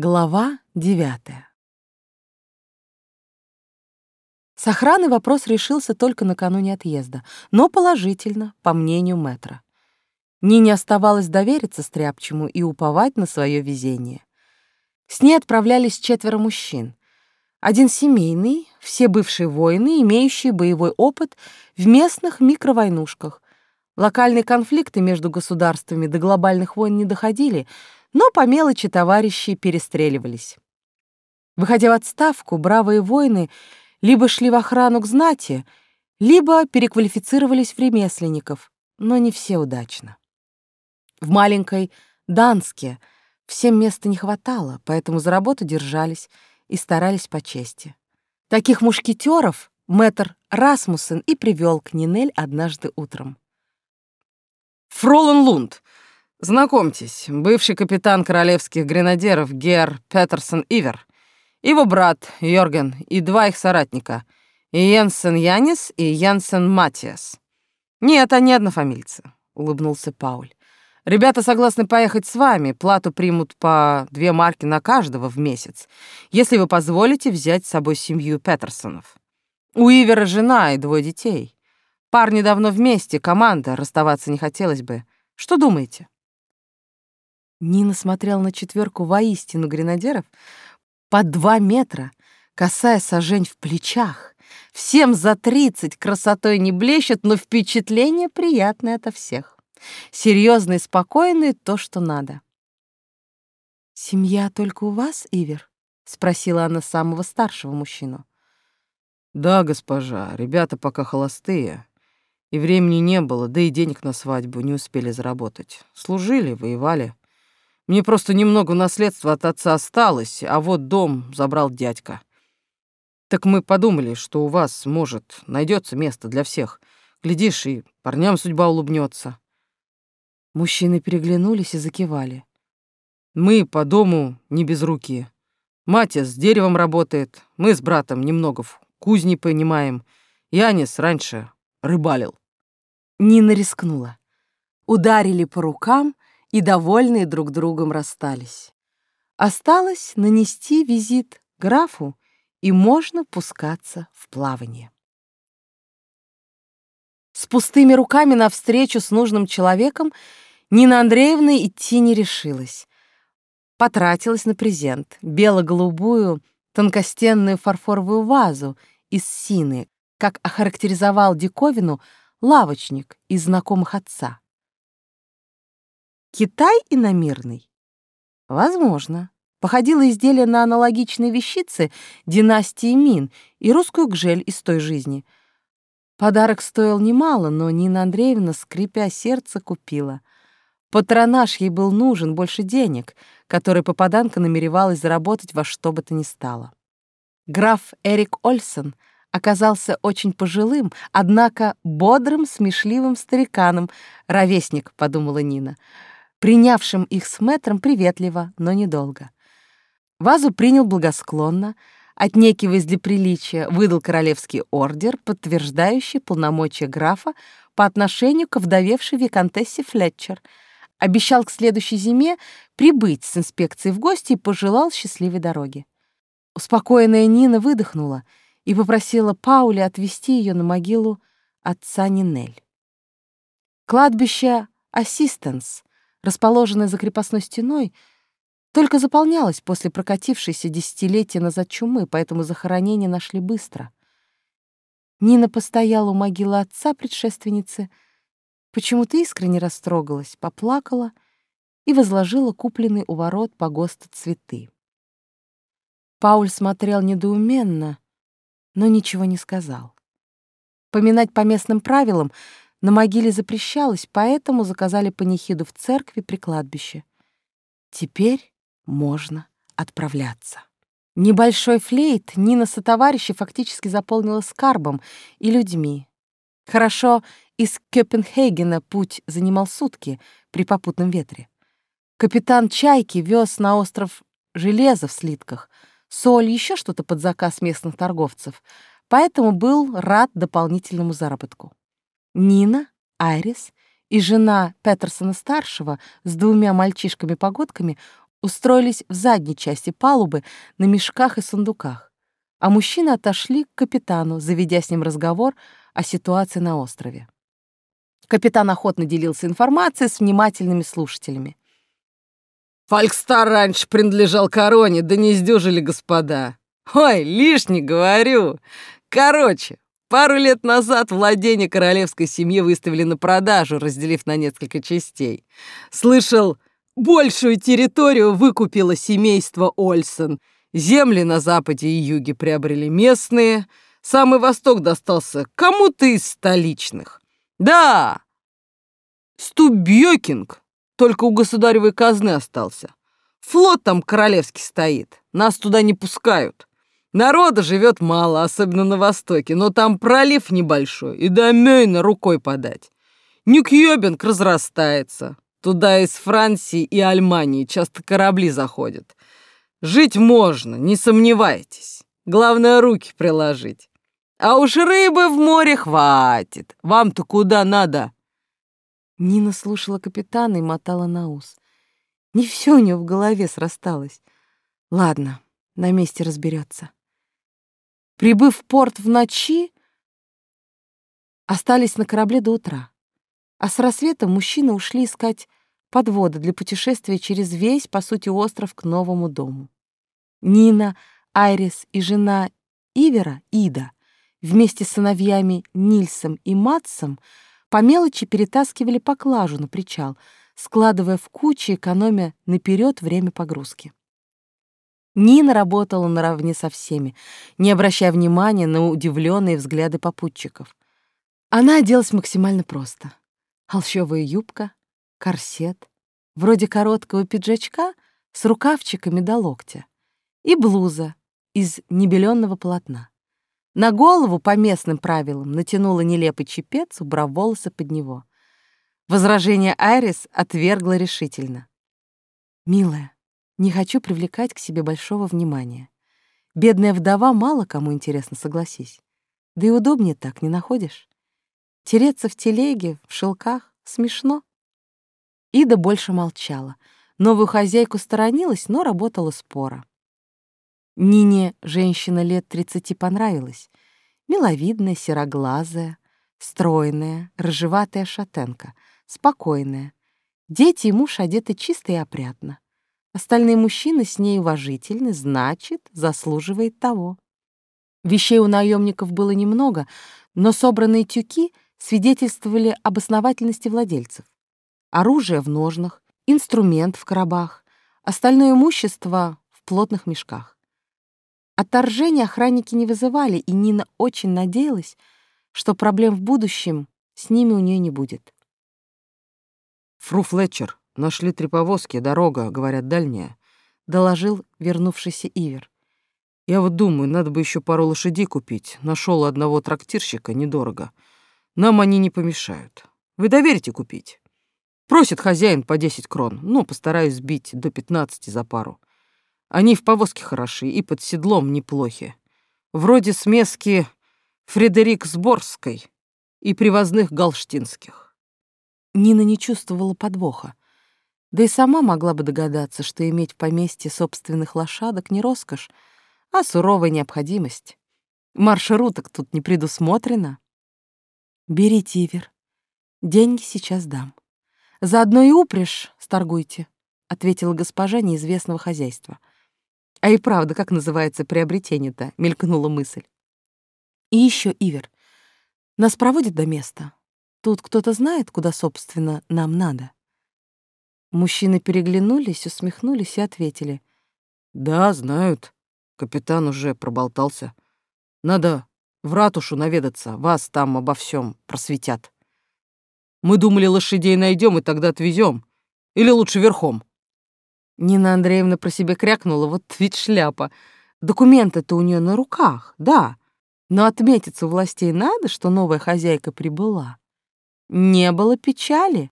Глава девятая. С охраной вопрос решился только накануне отъезда, но положительно, по мнению мэтра. Нине оставалось довериться Стряпчему и уповать на свое везение. С ней отправлялись четверо мужчин. Один семейный, все бывшие воины, имеющие боевой опыт в местных микровойнушках. Локальные конфликты между государствами до глобальных войн не доходили — но по мелочи товарищи перестреливались. Выходя в отставку, бравые воины либо шли в охрану к знати, либо переквалифицировались в ремесленников, но не все удачно. В маленькой Данске всем места не хватало, поэтому за работу держались и старались по чести. Таких мушкетеров мэтр Расмуссен и привел к Нинель однажды утром. «Фролен Лунд, Знакомьтесь, бывший капитан королевских гренадеров Гер Петерсон Ивер, его брат Йорген и два их соратника, Йенсен Янис и Янсен Матиас. Нет, они однофамильцы, улыбнулся Пауль. Ребята согласны поехать с вами, плату примут по две марки на каждого в месяц, если вы позволите взять с собой семью Петерсонов. У Ивера жена и двое детей. Парни давно вместе, команда, расставаться не хотелось бы. Что думаете? Нина смотрела на четверку воистину гренадеров по два метра, касая сажень в плечах. Всем за тридцать красотой не блещет, но впечатление приятное ото всех. Серьезные, спокойные, то, что надо. «Семья только у вас, Ивер?» — спросила она самого старшего мужчину. «Да, госпожа, ребята пока холостые. И времени не было, да и денег на свадьбу не успели заработать. Служили, воевали. Мне просто немного наследства от отца осталось, а вот дом забрал дядька. Так мы подумали, что у вас, может, найдется место для всех. Глядишь, и парням судьба улыбнется. Мужчины переглянулись и закивали. Мы по дому не без руки. Матя с деревом работает, мы с братом немного в кузне понимаем. Янис раньше рыбалил. Нина рискнула. Ударили по рукам, и довольные друг другом расстались. Осталось нанести визит графу, и можно пускаться в плавание. С пустыми руками навстречу с нужным человеком Нина Андреевна идти не решилась. Потратилась на презент — бело-голубую тонкостенную фарфоровую вазу из сины, как охарактеризовал диковину лавочник из знакомых отца. Китай иномирный? Возможно. Походило изделие на аналогичные вещицы династии Мин и русскую гжель из той жизни. Подарок стоил немало, но Нина Андреевна, скрипя сердце, купила. Патронаж ей был нужен больше денег, которые попаданка намеревалась заработать во что бы то ни стало. Граф Эрик Ольсен оказался очень пожилым, однако бодрым, смешливым стариканом. «Ровесник», — подумала Нина, — принявшим их с мэтром приветливо, но недолго. Вазу принял благосклонно, отнекиваясь для приличия, выдал королевский ордер, подтверждающий полномочия графа по отношению к вдовевшей виконтессе Флетчер, обещал к следующей зиме прибыть с инспекцией в гости и пожелал счастливой дороги. Успокоенная Нина выдохнула и попросила Пауля отвезти ее на могилу отца Нинель. Кладбище Ассистенс расположенная за крепостной стеной, только заполнялась после прокатившейся десятилетия назад чумы, поэтому захоронение нашли быстро. Нина постояла у могилы отца предшественницы, почему-то искренне растрогалась, поплакала и возложила купленный у ворот погоста цветы. Пауль смотрел недоуменно, но ничего не сказал. Поминать по местным правилам на могиле запрещалось, поэтому заказали панихиду в церкви при кладбище. Теперь можно отправляться. Небольшой флейт Нина со товарищей фактически заполнила скарбом и людьми. Хорошо, из Копенгагена путь занимал сутки при попутном ветре. Капитан Чайки вез на остров железо в слитках, соль, еще что-то под заказ местных торговцев, поэтому был рад дополнительному заработку. Нина, Айрис и жена Петерсона-старшего с двумя мальчишками-погодками устроились в задней части палубы на мешках и сундуках, а мужчины отошли к капитану, заведя с ним разговор о ситуации на острове. Капитан охотно делился информацией с внимательными слушателями. «Фалькстар раньше принадлежал короне, да не сдюжили господа. Ой, лишний говорю. Короче, пару лет назад владение королевской семьи выставили на продажу, разделив на несколько частей. Слышал, большую территорию выкупило семейство Ольсен. Земли на западе и юге приобрели местные. Самый восток достался кому-то из столичных. Да, Стубьёкинг только у государевой казны остался. Флот там королевский стоит, нас туда не пускают. Народа живет мало, особенно на востоке, но там пролив небольшой, и до Мёйна рукой подать. Нюкьёбинг разрастается. Туда из Франции и Альмании часто корабли заходят. Жить можно, не сомневайтесь. Главное, руки приложить. А уж рыбы в море хватит. Вам-то куда надо? Нина слушала капитана и мотала на ус. Не все у нее в голове срасталось. Ладно, на месте разберется. Прибыв в порт в ночи, остались на корабле до утра. А с рассветом мужчины ушли искать подводы для путешествия через весь, по сути, остров к новому дому. Нина, Айрис и жена Ивера, Ида, вместе с сыновьями Нильсом и Матсом по мелочи перетаскивали поклажу на причал, складывая в кучи, экономя наперед время погрузки. Нина работала наравне со всеми, не обращая внимания на удивленные взгляды попутчиков. Она оделась максимально просто. Холщовая юбка, корсет, вроде короткого пиджачка с рукавчиками до локтя и блуза из небеленного полотна. На голову, по местным правилам, натянула нелепый чепец, убрав волосы под него. Возражение Айрис отвергла решительно. «Милая, не хочу привлекать к себе большого внимания. Бедная вдова мало кому интересно, согласись. Да и удобнее так, не находишь? Тереться в телеге, в шелках — смешно». Ида больше молчала. Новую хозяйку сторонилась, но работала спора. Нине женщина лет тридцати понравилась. Миловидная, сероглазая, стройная, рыжеватая шатенка, спокойная. Дети и муж одеты чисто и опрятно. Остальные мужчины с ней уважительны, значит, заслуживает того. Вещей у наемников было немного, но собранные тюки свидетельствовали об основательности владельцев. Оружие в ножнах, инструмент в коробах, остальное имущество в плотных мешках. Отторжения охранники не вызывали, и Нина очень надеялась, что проблем в будущем с ними у нее не будет. «Фру Флетчер, нашли три повозки, дорога, говорят, дальняя», — доложил вернувшийся Ивер. «Я вот думаю, надо бы еще пару лошадей купить. Нашел одного трактирщика недорого. Нам они не помешают. Вы доверите купить?» Просит хозяин по 10 крон, ну, постараюсь сбить до 15 за пару. Они в повозке хороши и под седлом неплохи. Вроде смески Фредерик Сборской и привозных галштинских. Нина не чувствовала подвоха. Да и сама могла бы догадаться, что иметь в поместье собственных лошадок не роскошь, а суровая необходимость. Маршруток тут не предусмотрено. Бери тивер. Деньги сейчас дам. Заодно и упряжь сторгуйте, — ответила госпожа неизвестного хозяйства. А и правда, как называется приобретение-то, мелькнула мысль. И еще, Ивер, нас проводят до места. Тут кто-то знает, куда, собственно, нам надо. Мужчины переглянулись, усмехнулись и ответили. Да, знают. Капитан уже проболтался. Надо в ратушу наведаться, вас там обо всем просветят. Мы думали, лошадей найдем и тогда отвезем. Или лучше верхом. Нина Андреевна про себя крякнула, вот ведь шляпа. Документы-то у нее на руках, да. Но отметиться властей надо, что новая хозяйка прибыла. Не было печали.